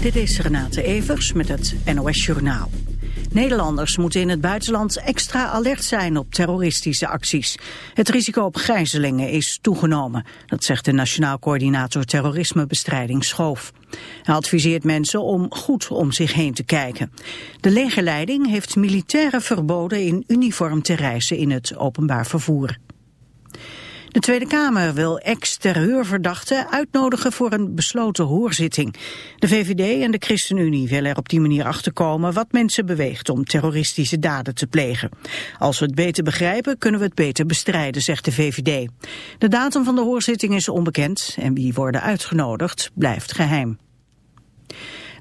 Dit is Renate Evers met het NOS Journaal. Nederlanders moeten in het buitenland extra alert zijn op terroristische acties. Het risico op gijzelingen is toegenomen. Dat zegt de Nationaal Coördinator Terrorismebestrijding Schoof. Hij adviseert mensen om goed om zich heen te kijken. De legerleiding heeft militairen verboden in uniform te reizen in het openbaar vervoer. De Tweede Kamer wil ex-terreurverdachten uitnodigen voor een besloten hoorzitting. De VVD en de ChristenUnie willen er op die manier achterkomen wat mensen beweegt om terroristische daden te plegen. Als we het beter begrijpen, kunnen we het beter bestrijden, zegt de VVD. De datum van de hoorzitting is onbekend en wie worden uitgenodigd blijft geheim.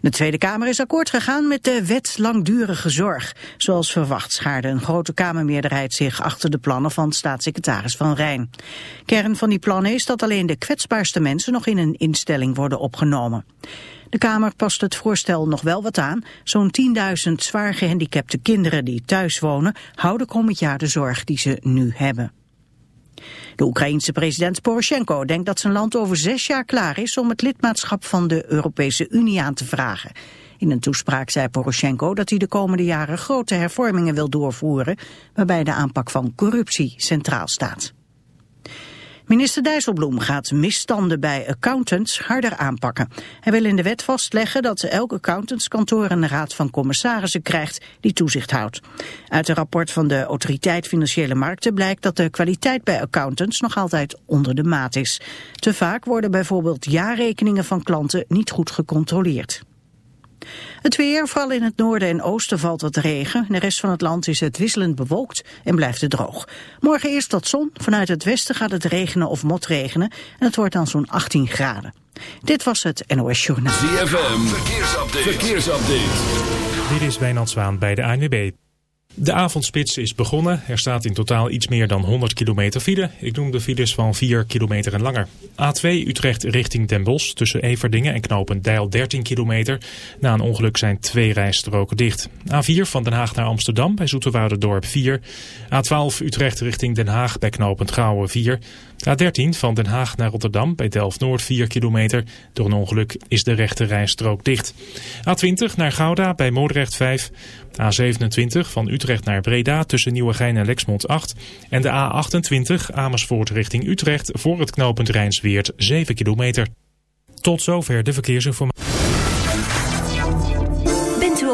De Tweede Kamer is akkoord gegaan met de wet langdurige zorg. Zoals verwacht schaarde een grote Kamermeerderheid zich achter de plannen van staatssecretaris Van Rijn. Kern van die plannen is dat alleen de kwetsbaarste mensen nog in een instelling worden opgenomen. De Kamer past het voorstel nog wel wat aan. Zo'n 10.000 zwaar gehandicapte kinderen die thuis wonen houden komend jaar de zorg die ze nu hebben. De Oekraïense president Poroshenko denkt dat zijn land over zes jaar klaar is om het lidmaatschap van de Europese Unie aan te vragen. In een toespraak zei Poroshenko dat hij de komende jaren grote hervormingen wil doorvoeren, waarbij de aanpak van corruptie centraal staat. Minister Dijsselbloem gaat misstanden bij accountants harder aanpakken. Hij wil in de wet vastleggen dat elk accountantskantoor een raad van commissarissen krijgt die toezicht houdt. Uit een rapport van de Autoriteit Financiële Markten blijkt dat de kwaliteit bij accountants nog altijd onder de maat is. Te vaak worden bijvoorbeeld jaarrekeningen van klanten niet goed gecontroleerd. Het weer, vooral in het noorden en oosten valt wat regen. In de rest van het land is het wisselend bewolkt en blijft het droog. Morgen eerst wat zon, vanuit het westen gaat het regenen of motregenen. En het wordt dan zo'n 18 graden. Dit was het NOS Journaal. ZFM, verkeersupdate. verkeersupdate. Dit is Wijnand Zwaan bij de ANWB. De avondspits is begonnen. Er staat in totaal iets meer dan 100 kilometer file. Ik noem de files van 4 kilometer en langer. A2 Utrecht richting Den Bosch tussen Everdingen en Knopen Deil 13 kilometer. Na een ongeluk zijn twee rijstroken dicht. A4 van Den Haag naar Amsterdam bij Dorp 4. A12 Utrecht richting Den Haag bij Knopend Gouwen 4. A13 van Den Haag naar Rotterdam bij Delft-Noord 4 kilometer. Door een ongeluk is de rechte rijstrook dicht. A20 naar Gouda bij Moordrecht 5. A27 van Utrecht naar Breda tussen Nieuwegein en Lexmond 8. En de A28 Amersfoort richting Utrecht voor het knooppunt Rijnsweert 7 kilometer. Tot zover de verkeersinformatie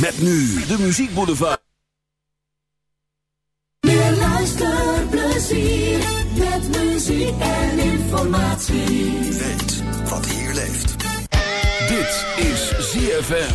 Met nu de Muziek Boulevard. Meer luisterplezier met muziek en informatie. Weet wat hier leeft. Dit is ZFM.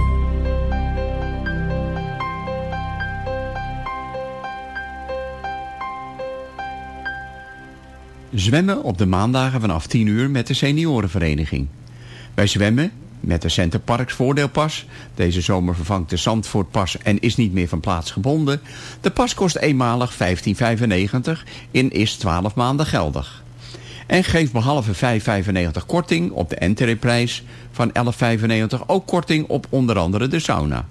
Zwemmen op de maandagen vanaf 10 uur met de seniorenvereniging. Wij zwemmen met de Centerparks voordeelpas. Deze zomer vervangt de Zandvoortpas en is niet meer van plaats gebonden. De pas kost eenmalig 15,95 en is 12 maanden geldig. En geeft behalve 5,95 korting op de entreeprijs van 11,95 ook korting op onder andere de sauna.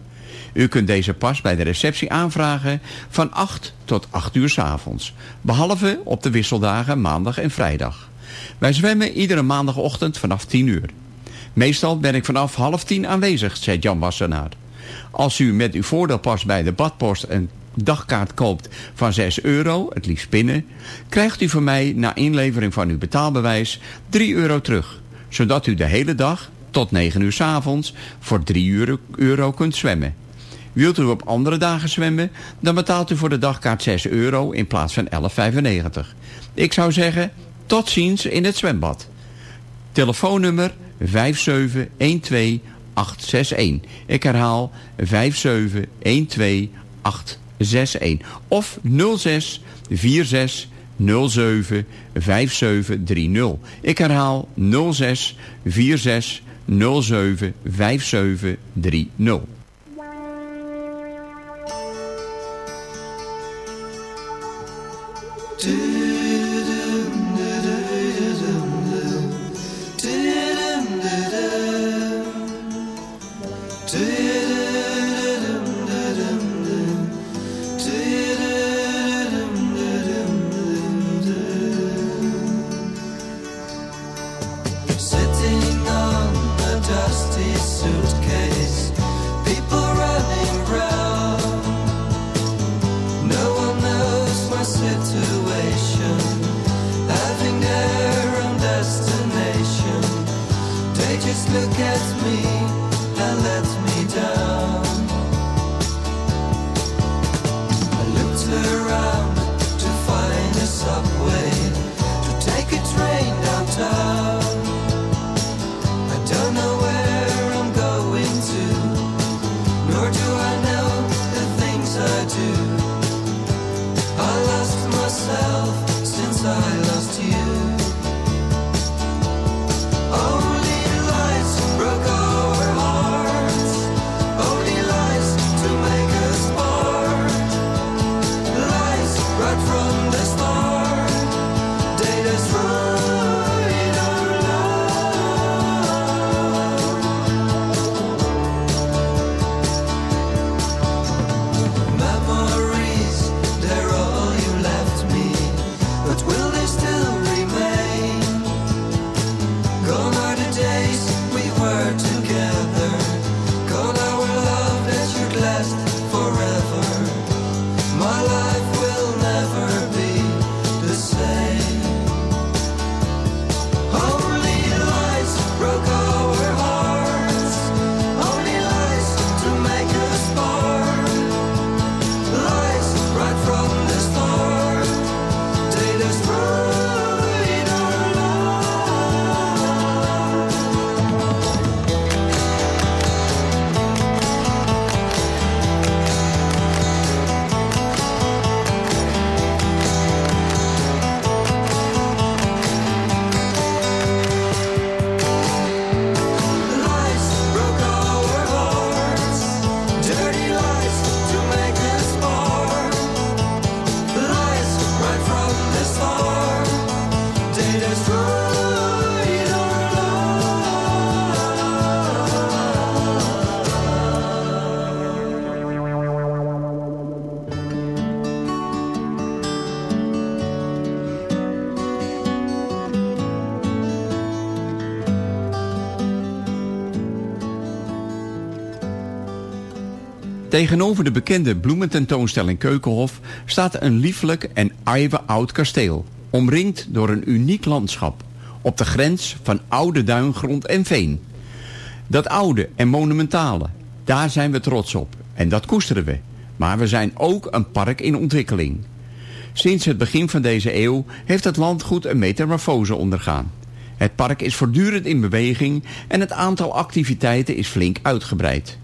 U kunt deze pas bij de receptie aanvragen van 8 tot 8 uur 's avonds. Behalve op de wisseldagen maandag en vrijdag. Wij zwemmen iedere maandagochtend vanaf 10 uur. Meestal ben ik vanaf half tien aanwezig, zei Jan Wassenaar. Als u met uw voordeelpas bij de badpost een dagkaart koopt van 6 euro, het liefst pinnen, krijgt u van mij na inlevering van uw betaalbewijs 3 euro terug. Zodat u de hele dag tot 9 uur 's avonds voor 3 euro, euro kunt zwemmen. Wilt u op andere dagen zwemmen, dan betaalt u voor de dagkaart 6 euro in plaats van 11,95. Ik zou zeggen, tot ziens in het zwembad. Telefoonnummer 5712861. Ik herhaal 5712861. Of 06 46 07 5730. Ik herhaal 06 46 07 5730. do Tegenover de bekende bloemententoonstelling Keukenhof staat een lieflijk en oud kasteel, omringd door een uniek landschap, op de grens van oude duingrond en veen. Dat oude en monumentale, daar zijn we trots op en dat koesteren we. Maar we zijn ook een park in ontwikkeling. Sinds het begin van deze eeuw heeft het landgoed een metamorfose ondergaan. Het park is voortdurend in beweging en het aantal activiteiten is flink uitgebreid.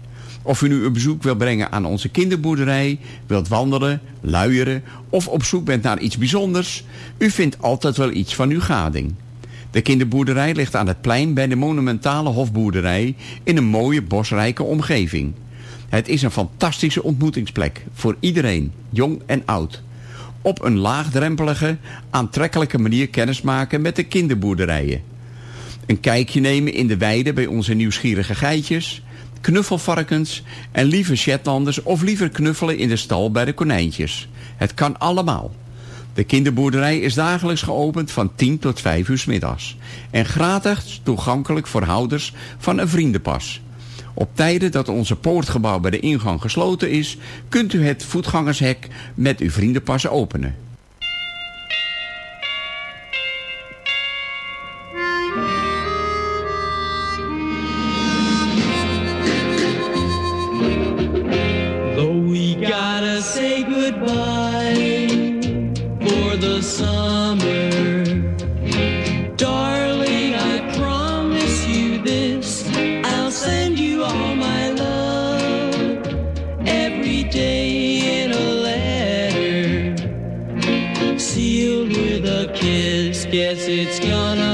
Of u nu een bezoek wilt brengen aan onze kinderboerderij, wilt wandelen, luieren of op zoek bent naar iets bijzonders, u vindt altijd wel iets van uw gading. De kinderboerderij ligt aan het plein bij de monumentale hofboerderij in een mooie bosrijke omgeving. Het is een fantastische ontmoetingsplek voor iedereen, jong en oud. Op een laagdrempelige, aantrekkelijke manier kennismaken met de kinderboerderijen. Een kijkje nemen in de weide bij onze nieuwsgierige geitjes, knuffelvarkens en lieve Shetlanders of liever knuffelen in de stal bij de konijntjes. Het kan allemaal. De kinderboerderij is dagelijks geopend van 10 tot 5 uur middags. En gratis toegankelijk voor houders van een vriendenpas. Op tijden dat onze poortgebouw bij de ingang gesloten is... kunt u het voetgangershek met uw vriendenpas openen. Korendag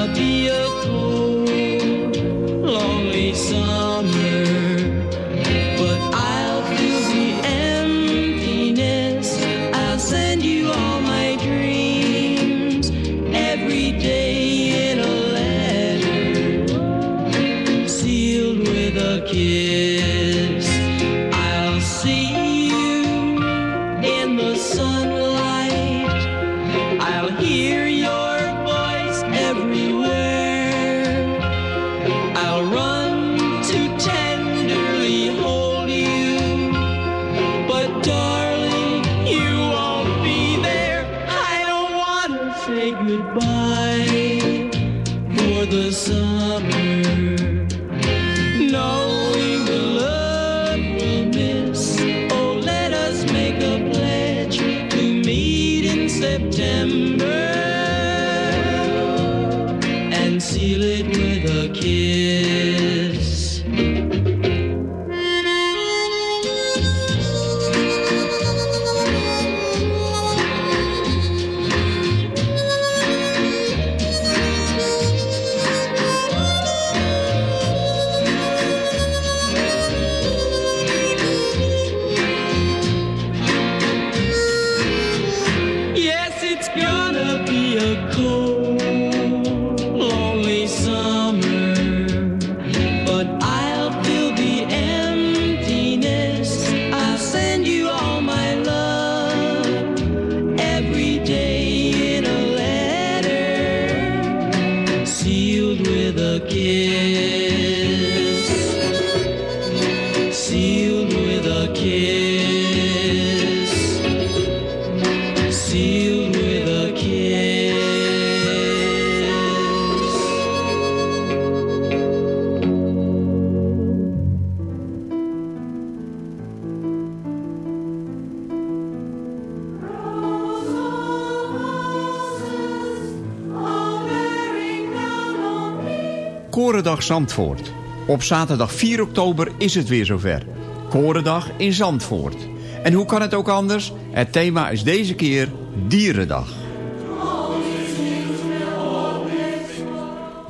Zandvoort. Op zaterdag 4 oktober is het weer zover. Korendag in Zandvoort. En hoe kan het ook anders? Het thema is deze keer Dierendag.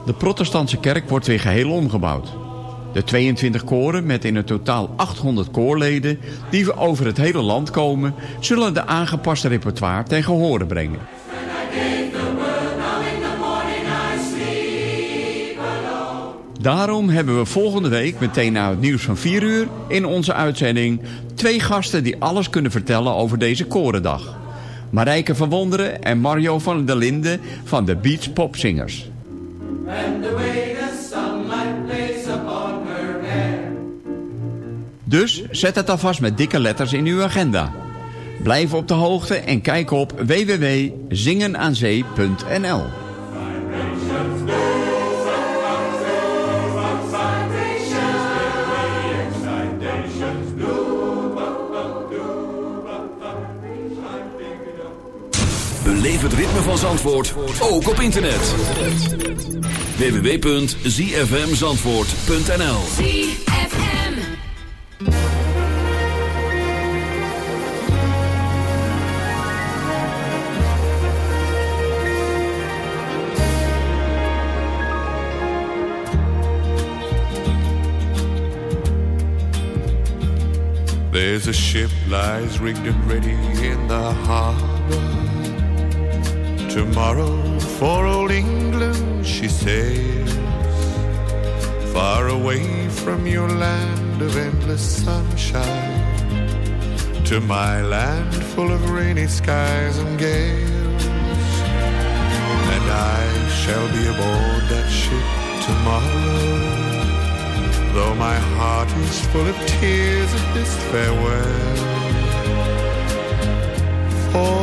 De protestantse kerk wordt weer geheel omgebouwd. De 22 koren met in het totaal 800 koorleden die over het hele land komen... zullen de aangepaste repertoire ten gehore brengen. Daarom hebben we volgende week, meteen na het nieuws van 4 uur... in onze uitzending twee gasten die alles kunnen vertellen over deze korendag. Marijke van Wonderen en Mario van der Linden van de Beach Popzingers. Dus zet het alvast met dikke letters in uw agenda. Blijf op de hoogte en kijk op www.zingenaanzee.nl het ritme van Zandvoort, ook op internet. www.zfmzandvoort.nl There's a ship lies rigged and ready in the harbor. Tomorrow for old England she sails, far away from your land of endless sunshine, to my land full of rainy skies and gales. And I shall be aboard that ship tomorrow. Though my heart is full of tears at this farewell, for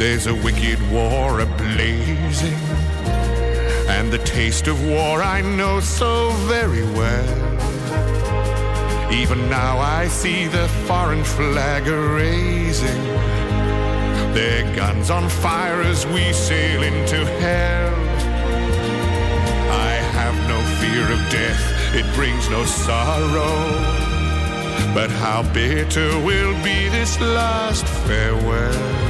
there's a wicked war ablazing, and the taste of war I know so very well. Even now I see the foreign flag raising, their guns on fire as we sail into hell. I have no fear of death, it brings no sorrow. But how bitter will be this last farewell.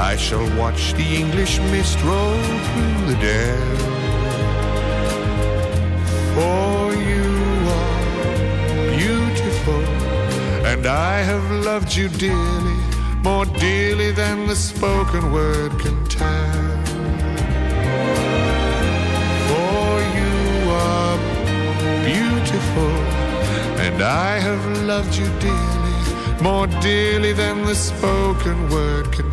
I shall watch the English mist roll through the dell. For you are beautiful, and I have loved you dearly, more dearly than the spoken word can tell. For you are beautiful, and I have loved you dearly, more dearly than the spoken word can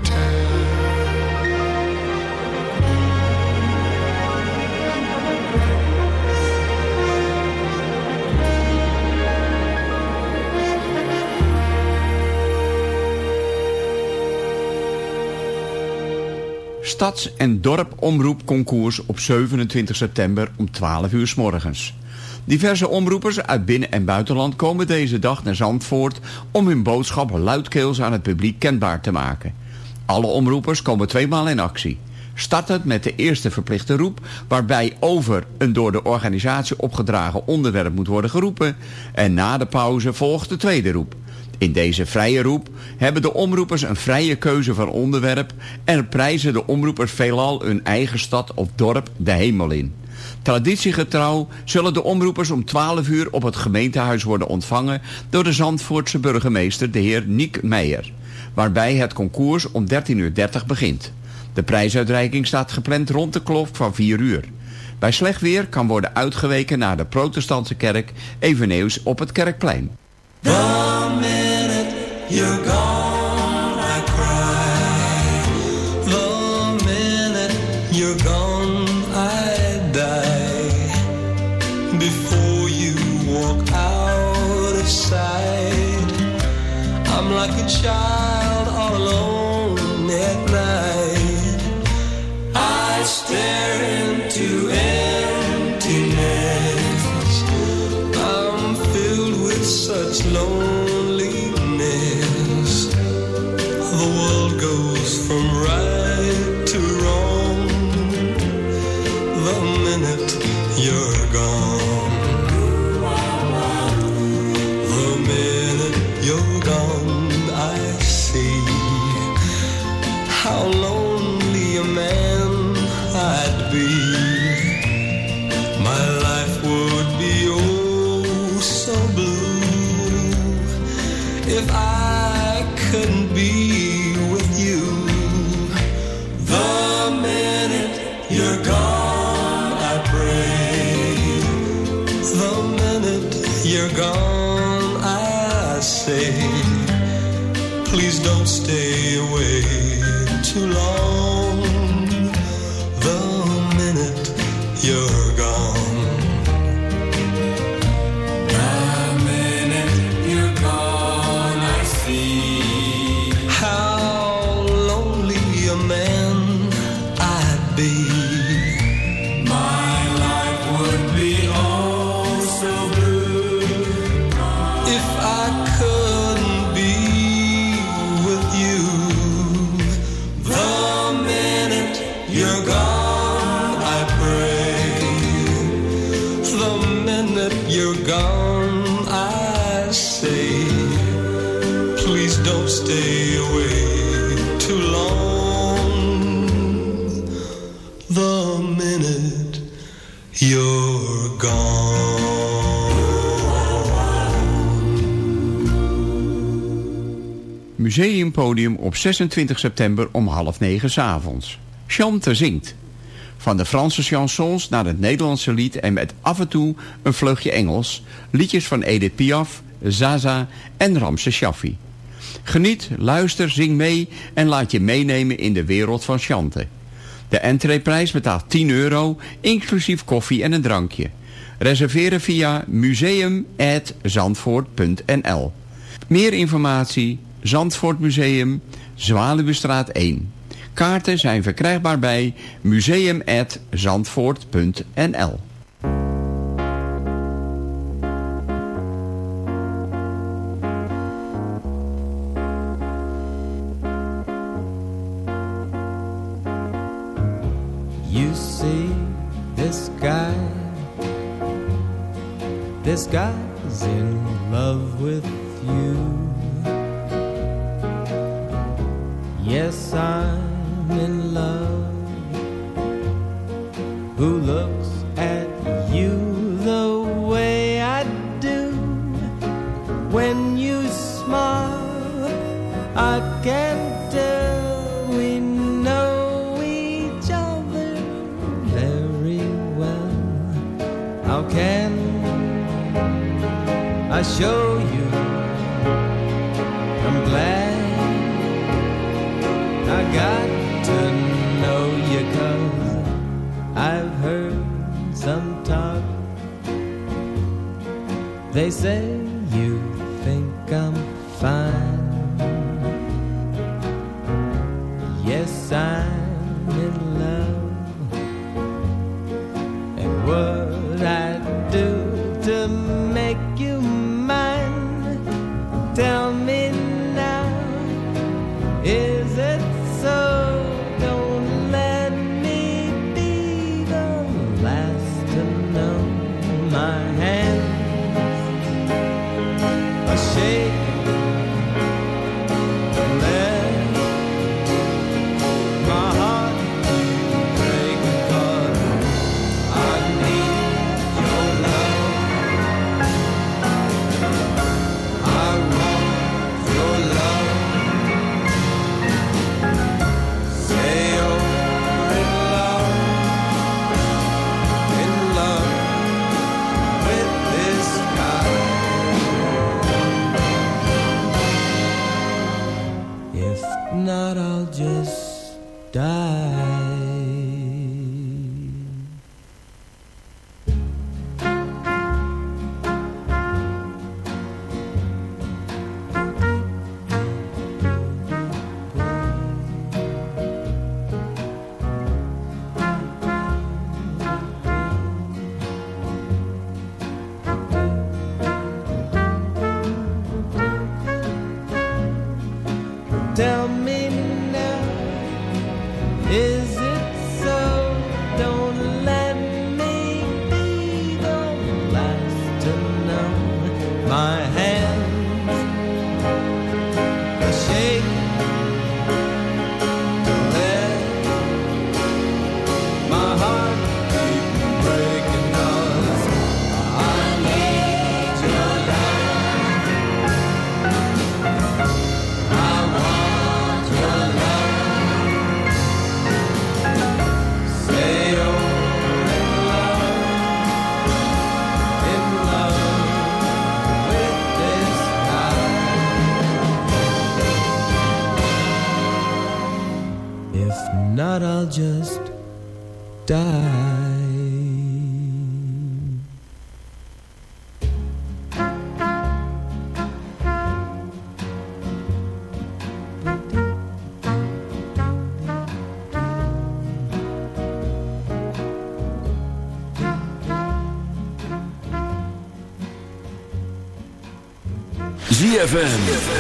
Stads- en dorpomroepconcours op 27 september om 12 uur s morgens. Diverse omroepers uit binnen- en buitenland komen deze dag naar Zandvoort om hun boodschap luidkeels aan het publiek kenbaar te maken. Alle omroepers komen tweemaal in actie. Startend met de eerste verplichte roep, waarbij over een door de organisatie opgedragen onderwerp moet worden geroepen. En na de pauze volgt de tweede roep. In deze vrije roep hebben de omroepers een vrije keuze van onderwerp en prijzen de omroepers veelal hun eigen stad of dorp de hemel in. Traditiegetrouw zullen de omroepers om 12 uur op het gemeentehuis worden ontvangen door de Zandvoortse burgemeester de heer Niek Meijer, waarbij het concours om 13.30 uur begint. De prijsuitreiking staat gepland rond de klok van 4 uur. Bij slecht weer kan worden uitgeweken naar de protestantse kerk, eveneens op het kerkplein. The minute you're gone. that you're gone, I say, please don't stay away too long. The minute you're gone. Museumpodium op 26 september om half negen s'avonds. Chante zingt. Van de Franse chansons naar het Nederlandse lied en met af en toe een vleugje Engels. Liedjes van Edith Piaf, Zaza en Ramse Shaffi. Geniet, luister, zing mee en laat je meenemen in de wereld van Chante. De entreeprijs betaalt 10 euro, inclusief koffie en een drankje. Reserveren via museum.zandvoort.nl Meer informatie, Zandvoort Museum, Zwaluwestraat 1. Kaarten zijn verkrijgbaar bij museum.zandvoort.nl they say.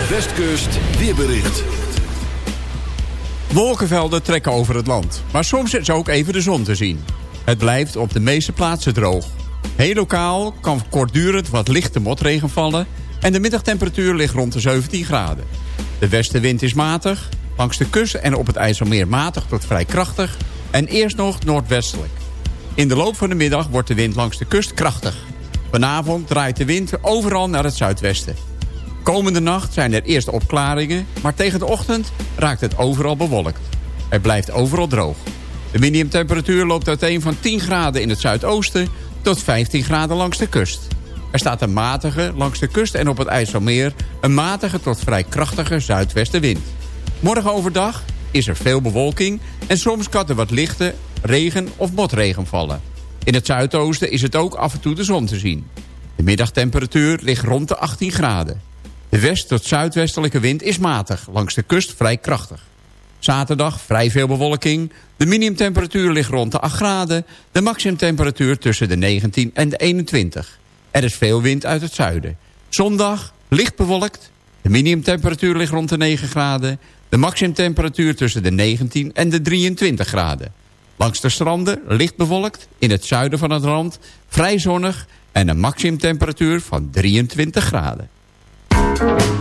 Westkust, weerbericht. Wolkenvelden trekken over het land, maar soms is ook even de zon te zien. Het blijft op de meeste plaatsen droog. Heel lokaal kan kortdurend wat lichte motregen vallen... en de middagtemperatuur ligt rond de 17 graden. De westenwind is matig, langs de kust en op het IJsselmeer matig tot vrij krachtig... en eerst nog noordwestelijk. In de loop van de middag wordt de wind langs de kust krachtig. Vanavond draait de wind overal naar het zuidwesten. Komende nacht zijn er eerst opklaringen, maar tegen de ochtend raakt het overal bewolkt. Het blijft overal droog. De minimumtemperatuur loopt uiteen van 10 graden in het zuidoosten tot 15 graden langs de kust. Er staat een matige langs de kust en op het IJsselmeer een matige tot vrij krachtige zuidwestenwind. Morgen overdag is er veel bewolking en soms kan er wat lichte regen of motregen vallen. In het zuidoosten is het ook af en toe de zon te zien. De middagtemperatuur ligt rond de 18 graden. De west- tot zuidwestelijke wind is matig, langs de kust vrij krachtig. Zaterdag vrij veel bewolking. De minimumtemperatuur ligt rond de 8 graden. De maximumtemperatuur tussen de 19 en de 21. Er is veel wind uit het zuiden. Zondag licht bewolkt. De minimumtemperatuur ligt rond de 9 graden. De maximumtemperatuur tussen de 19 en de 23 graden. Langs de stranden licht bewolkt. In het zuiden van het land vrij zonnig. En een maximumtemperatuur van 23 graden. Thank you.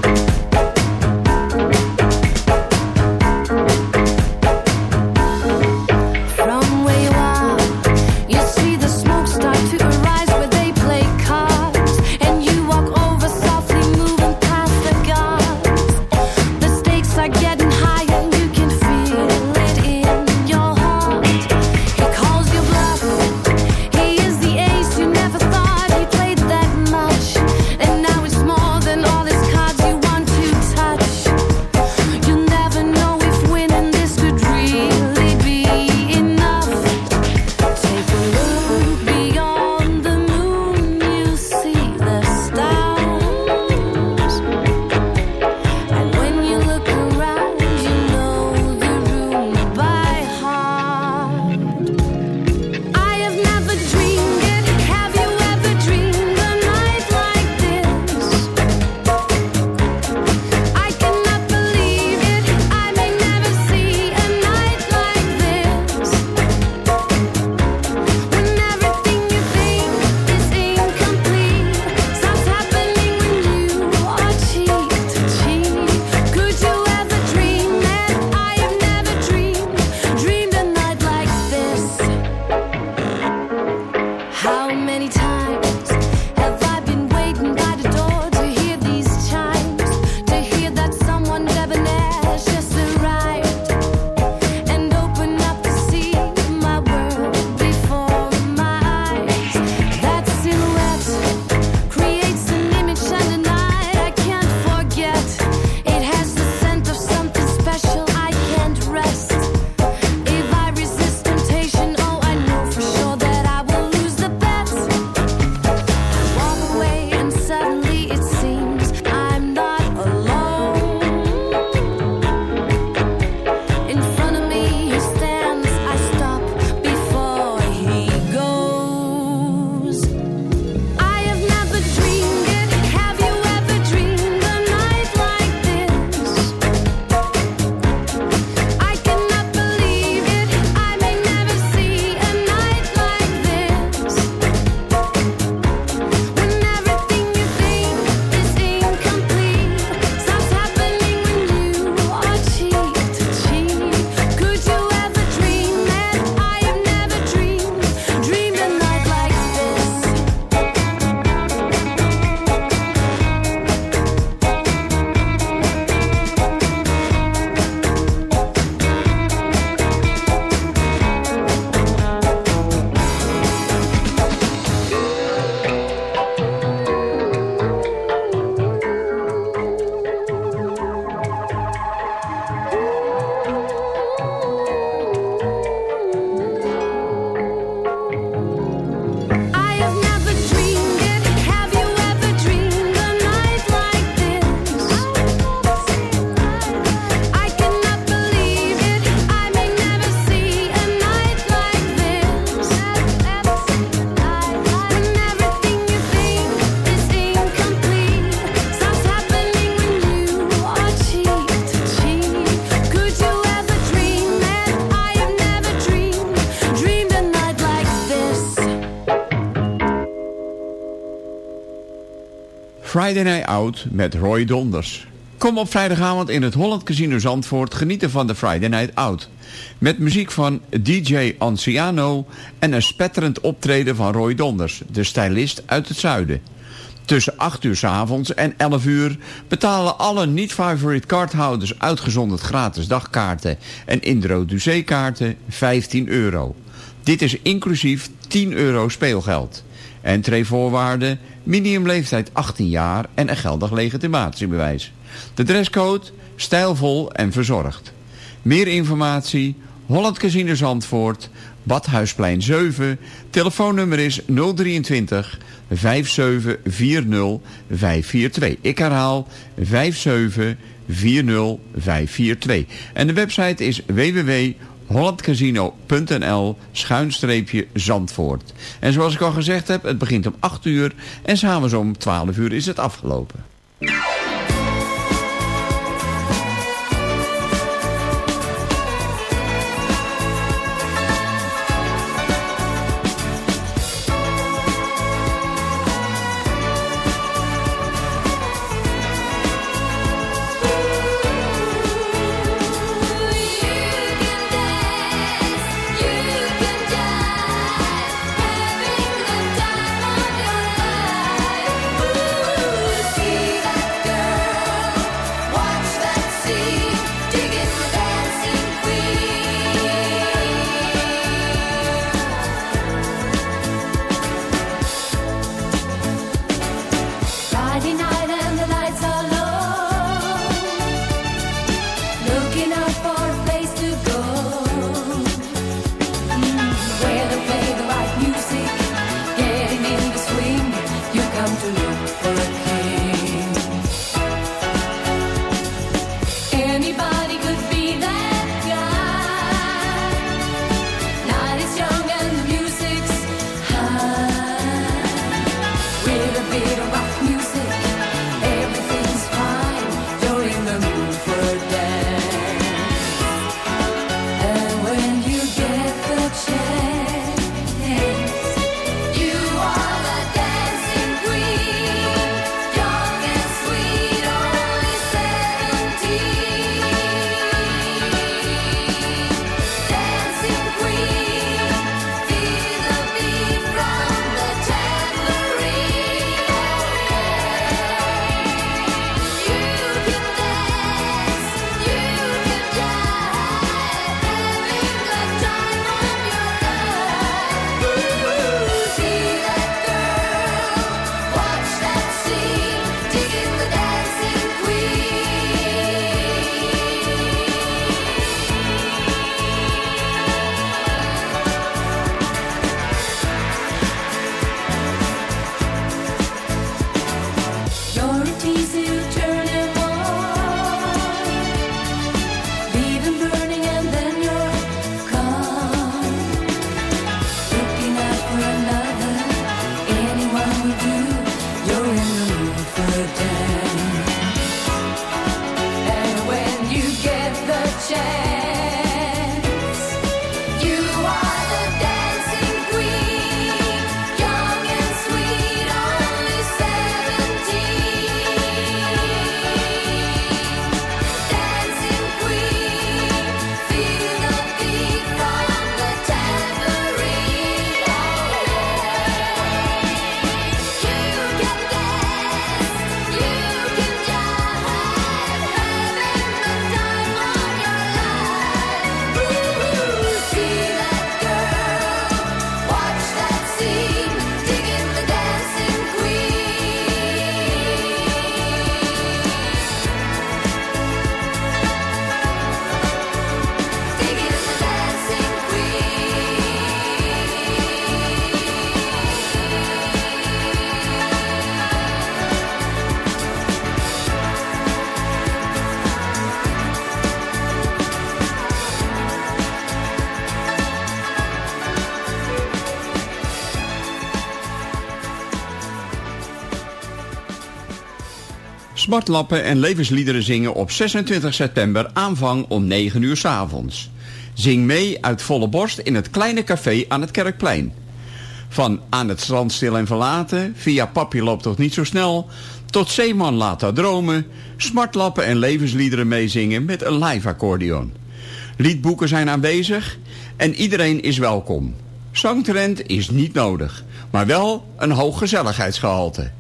Friday Night Out met Roy Donders. Kom op vrijdagavond in het Holland Casino Zandvoort genieten van de Friday Night Out. Met muziek van DJ Anciano en een spetterend optreden van Roy Donders, de stylist uit het zuiden. Tussen 8 uur s avonds en 11 uur betalen alle niet-favorite kaarthouders uitgezonderd gratis dagkaarten en introduceekaarten 15 euro. Dit is inclusief 10 euro speelgeld. Entreevoorwaarden, minimumleeftijd 18 jaar en een geldig legitimatiebewijs. De dresscode, stijlvol en verzorgd. Meer informatie, Holland Casino Zandvoort, Badhuisplein 7, telefoonnummer is 023 5740 542. Ik herhaal 5740 542. En de website is www.hollandcasino.nl schuinstreepje Zandvoort. En zoals ik al gezegd heb, het begint om 8 uur en s'avonds om 12 uur is het afgelopen. Smartlappen en levensliederen zingen op 26 september aanvang om 9 uur 's avonds. Zing mee uit volle borst in het kleine café aan het Kerkplein. Van aan het strand stil en verlaten, via papi loopt toch niet zo snel... tot zeeman laat haar dromen, smartlappen en levensliederen meezingen met een live accordeon. Liedboeken zijn aanwezig en iedereen is welkom. Zangtrend is niet nodig, maar wel een hoog gezelligheidsgehalte.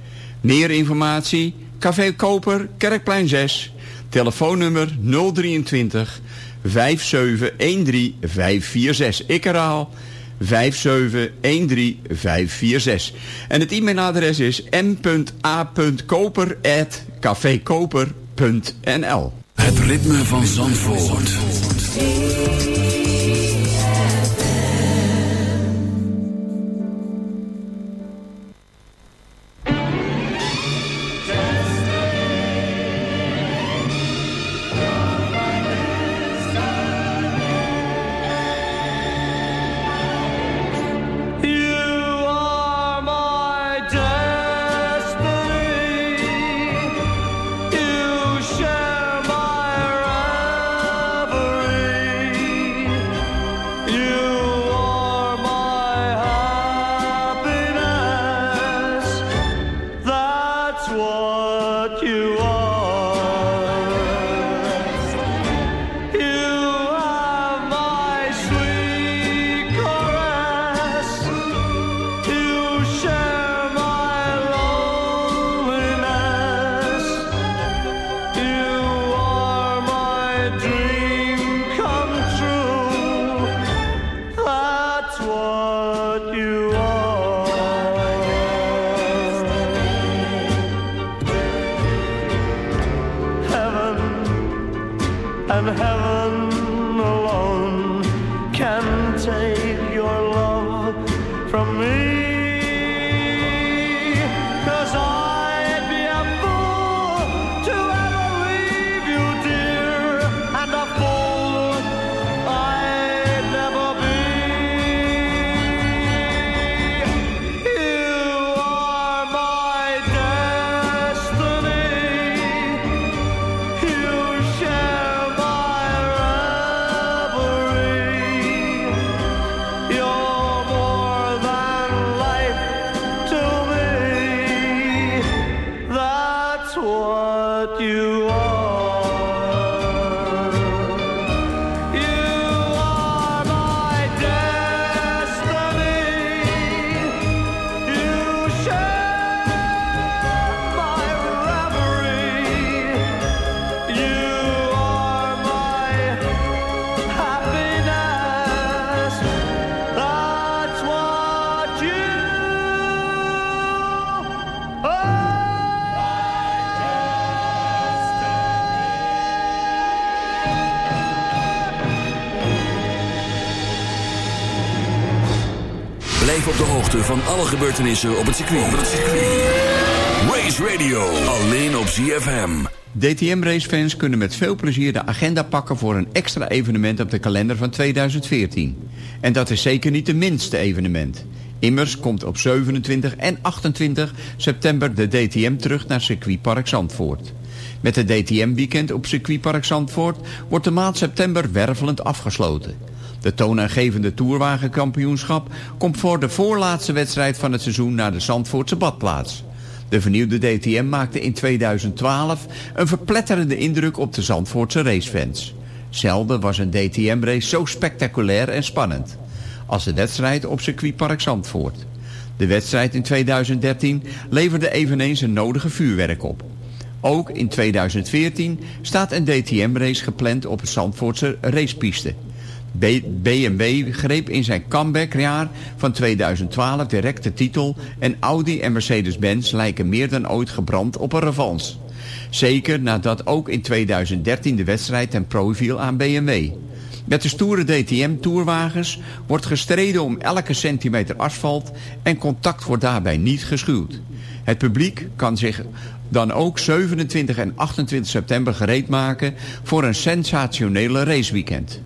Meer informatie, Café Koper, Kerkplein 6, telefoonnummer 023 5713 546. Ik herhaal 5713546. En het e-mailadres is m.a.koper.cafekoper.nl Het ritme van Zandvoort. Can take van alle gebeurtenissen op het circuit. Race Radio, alleen op ZFM. DTM-racefans kunnen met veel plezier de agenda pakken voor een extra evenement op de kalender van 2014. En dat is zeker niet het minste evenement. Immers komt op 27 en 28 september de DTM terug naar circuitpark Zandvoort. Met het DTM-weekend op circuitpark Zandvoort wordt de maand september wervelend afgesloten. De toonaangevende Tourwagenkampioenschap komt voor de voorlaatste wedstrijd van het seizoen naar de Zandvoortse badplaats. De vernieuwde DTM maakte in 2012 een verpletterende indruk op de Zandvoortse racefans. Zelden was een DTM-race zo spectaculair en spannend als de wedstrijd op circuitpark Zandvoort. De wedstrijd in 2013 leverde eveneens een nodige vuurwerk op. Ook in 2014 staat een DTM-race gepland op het Zandvoortse racepiste. BMW greep in zijn comebackjaar van 2012 direct de titel... en Audi en Mercedes-Benz lijken meer dan ooit gebrand op een revanche. Zeker nadat ook in 2013 de wedstrijd ten prooi viel aan BMW. Met de stoere DTM-tourwagens wordt gestreden om elke centimeter asfalt... en contact wordt daarbij niet geschuwd. Het publiek kan zich dan ook 27 en 28 september gereed maken... voor een sensationele raceweekend.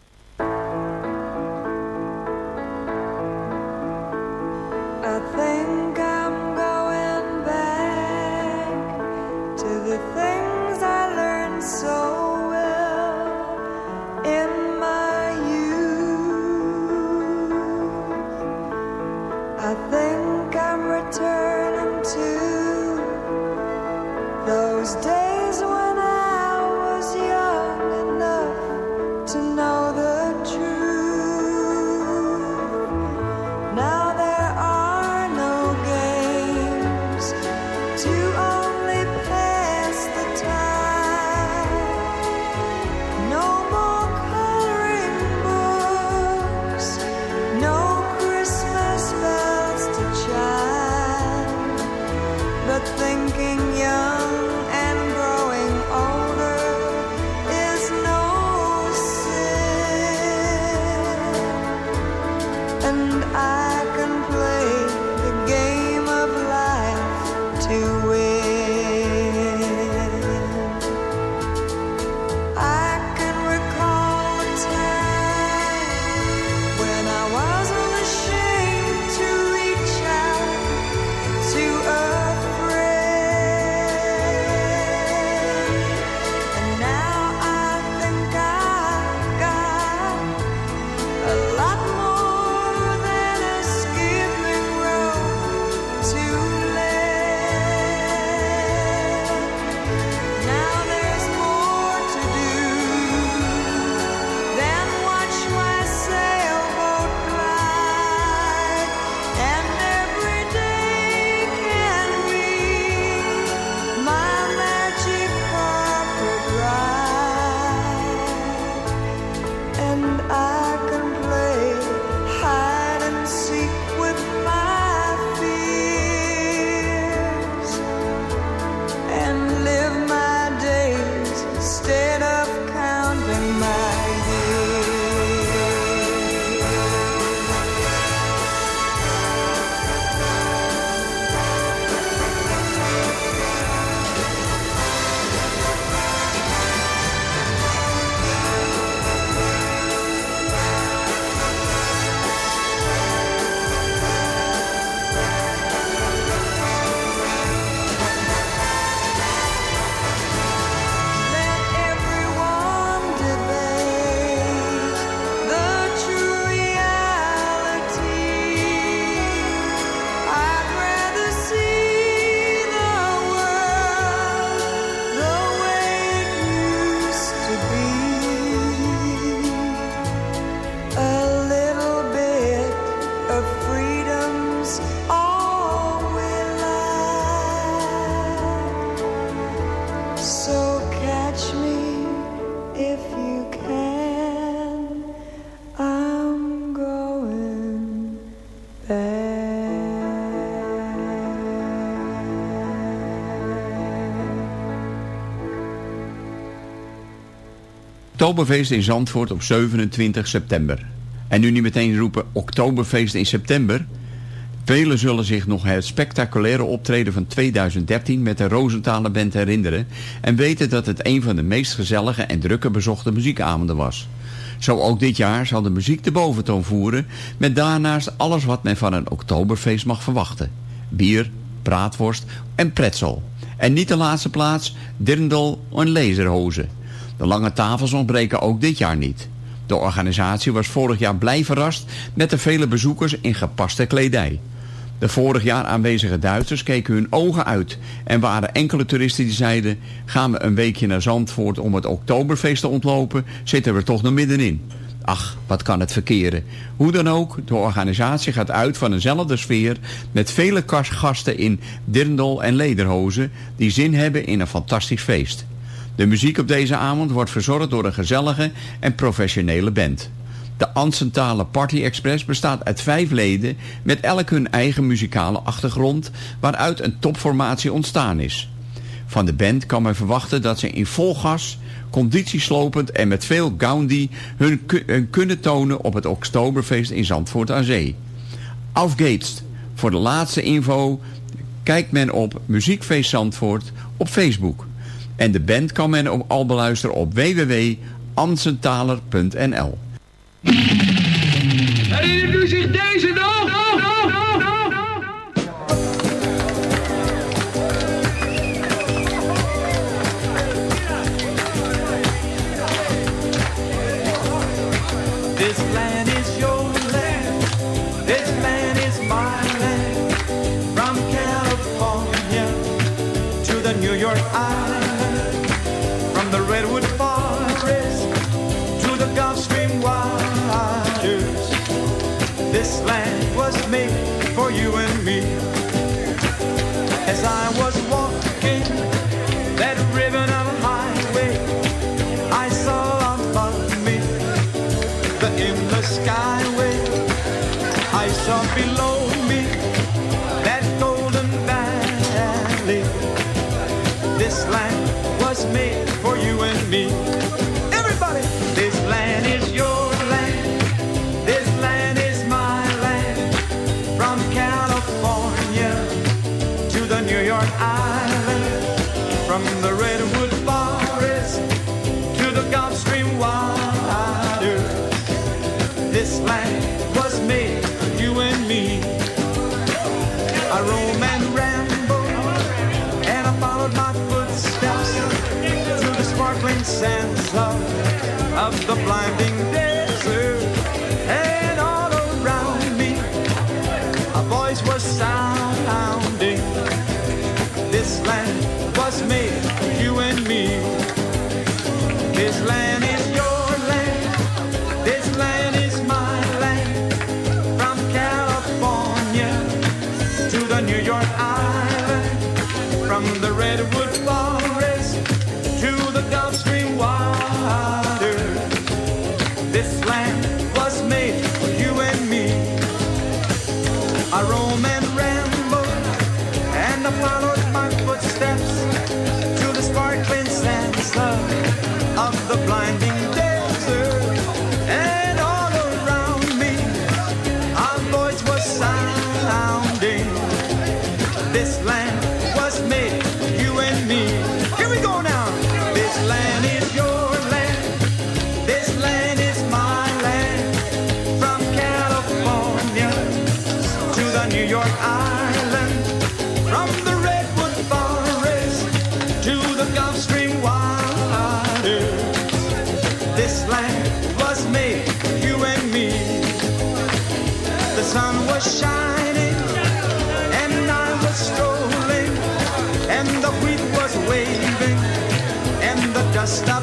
Oktoberfeest in Zandvoort op 27 september. En nu niet meteen roepen Oktoberfeest in september. Velen zullen zich nog het spectaculaire optreden van 2013 met de Rosenthaler Band herinneren en weten dat het een van de meest gezellige en drukke bezochte muziekavonden was. Zo ook dit jaar zal de muziek de boventoon voeren met daarnaast alles wat men van een Oktoberfeest mag verwachten. Bier, braadworst en pretzel. En niet de laatste plaats, dirndl en laserhozen. De lange tafels ontbreken ook dit jaar niet. De organisatie was vorig jaar blij verrast met de vele bezoekers in gepaste kledij. De vorig jaar aanwezige Duitsers keken hun ogen uit en waren enkele toeristen die zeiden... gaan we een weekje naar Zandvoort om het Oktoberfeest te ontlopen, zitten we toch nog middenin. Ach, wat kan het verkeren. Hoe dan ook, de organisatie gaat uit van eenzelfde sfeer... met vele gasten in dirndl en lederhozen... die zin hebben in een fantastisch feest. De muziek op deze avond wordt verzorgd door een gezellige en professionele band. De Ansentale Party Express bestaat uit vijf leden... met elk hun eigen muzikale achtergrond... waaruit een topformatie ontstaan is. Van de band kan men verwachten dat ze in vol gas, conditieslopend en met veel gaundi hun, hun kunnen tonen op het Oktoberfeest in Zandvoort aan Zee. Aufgeetst. Voor de laatste info kijkt men op Muziekfeest Zandvoort op Facebook. En de band kan men op- al beluisteren op www.ansenthaler.nl. me. Land was made for you and me. This land is your land. And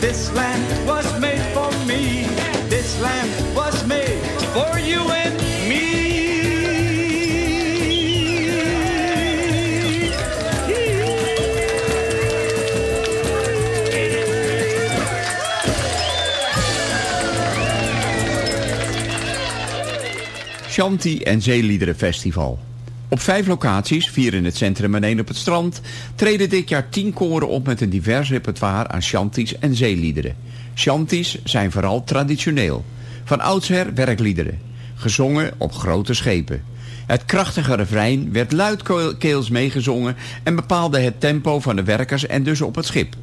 This land was made for me. This land was made for you and me. Shanti en Zeeliederenfestival. Op vijf locaties, vier in het centrum en één op het strand... treden dit jaar tien koren op met een divers repertoire aan shanties en zeeliederen. Shanties zijn vooral traditioneel. Van oudsher werkliederen. Gezongen op grote schepen. Het krachtige refrein werd luidkeels meegezongen... en bepaalde het tempo van de werkers en dus op het schip.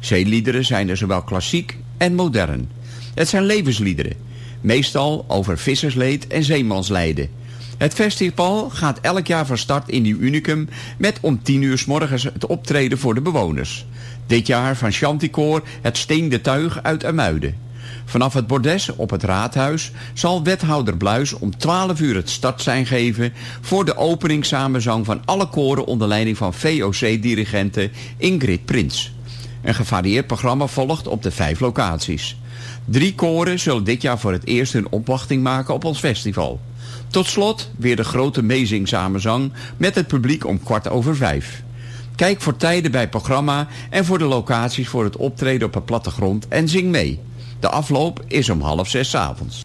Zeeliederen zijn er zowel klassiek en modern. Het zijn levensliederen. Meestal over vissersleed en zeemanslijden. Het festival gaat elk jaar van start in Nieuw Unicum... met om 10 uur s morgens het optreden voor de bewoners. Dit jaar van Chanticoor het Steende Tuig uit Amuiden. Vanaf het bordes op het raadhuis zal wethouder Bluis om 12 uur het startsein geven... voor de openingssamenzang van alle koren onder leiding van VOC-dirigente Ingrid Prins. Een gevarieerd programma volgt op de vijf locaties. Drie koren zullen dit jaar voor het eerst hun opwachting maken op ons festival. Tot slot weer de grote Mezing samenzang met het publiek om kwart over vijf. Kijk voor tijden bij het programma en voor de locaties voor het optreden op een plattegrond en zing mee. De afloop is om half zes avonds.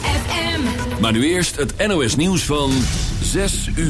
Maar nu eerst het NOS nieuws van 6 uur.